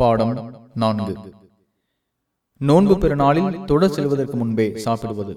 பாடம் நான்கு. நோன்பு பெருநாளில் தொடர் செல்வதற்கு முன்பே சாப்பிடுவது.